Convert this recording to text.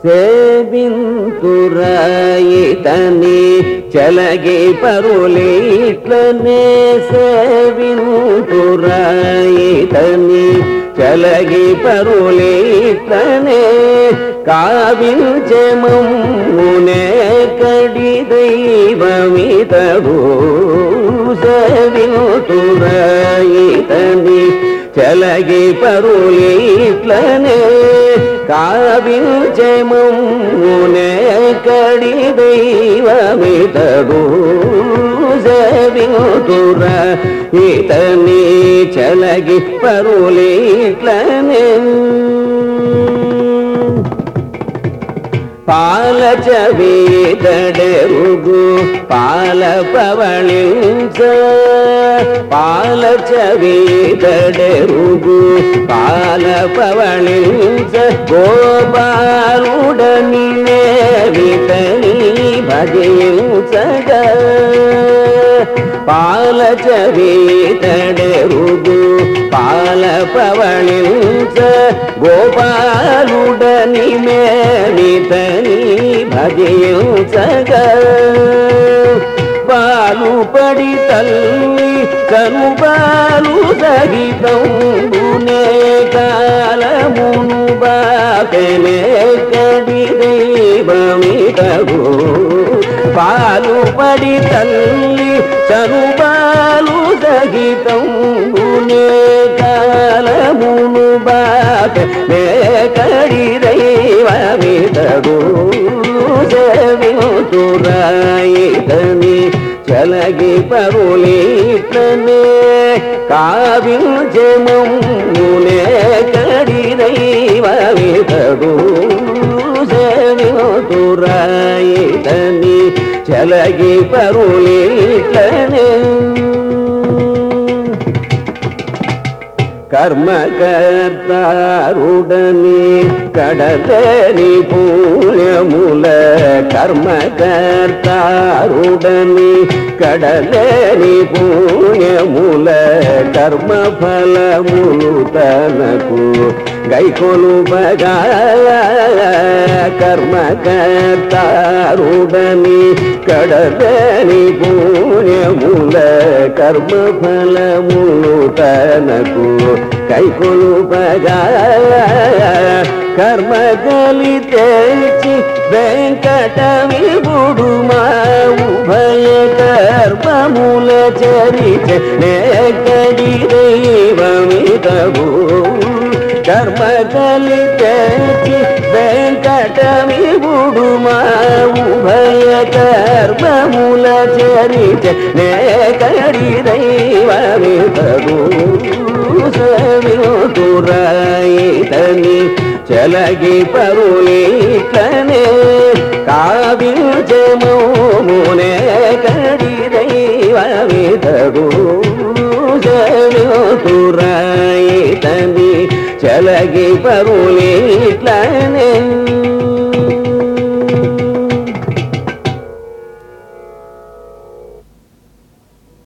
సేవింతురాయితని చలగి పరులిట్లనే సేవింతురాయితని చలగి పరులిట్లనే కావించమమ్మునే కడి దైవమితడు సేవింతురాయితని చలగి పరులిట్లనే కావించమమ్మునే కడి దైవమితడు సేవింతుర ఇతని చలగి పరులిట్లనే పాల పాలచవీదడెరుగు పాల పవళించ. పాలచవీదడెరుగు పాల పవళించ. గోపాలుడని వితని భజించగ. పాలచవీదడెరుగు పాల పవళించ గోపాలుడని మేలితని భజించగ. పాలు పడి తల్లి కనుబాలు సహితం కాలమును బాపెనే దైవమిటగు పాలు పడి తల్లి చనుబాలు సహితంబునే కాలమును బాపెనే కడి దైవమిటగు సేవితురాయితని చలగి పరులిట్లనే కావించమునే కడి దైవమితడు సేవితురాయితని చలగి పరులిట్లనే. కర్మకర్తారుడని కడలని పుణ్యముల కర్మకర్తారుడని కడలని పుణ్యముల కర్మ ఫలములు తనకు గైకోలు బగా కర్మకర్తారుడని కడదని పుణ్యముల కర్మ ఫలములు తనకు. కైకోలు బగా కర్మ గలి తెచ్చి వెంకట విభుడు మా ఉభయ కర్మముల చరిచ నేకడి దైవమితవు కర్మ గలి మా ఉభయ కర్మముల చరిచ నేకడి దైవమితవు సవితురాయితని చలగి పరులిట్లనే కావించమునే కడి దైవమితడు సవితురాయితని చలగి పరులిట్లనే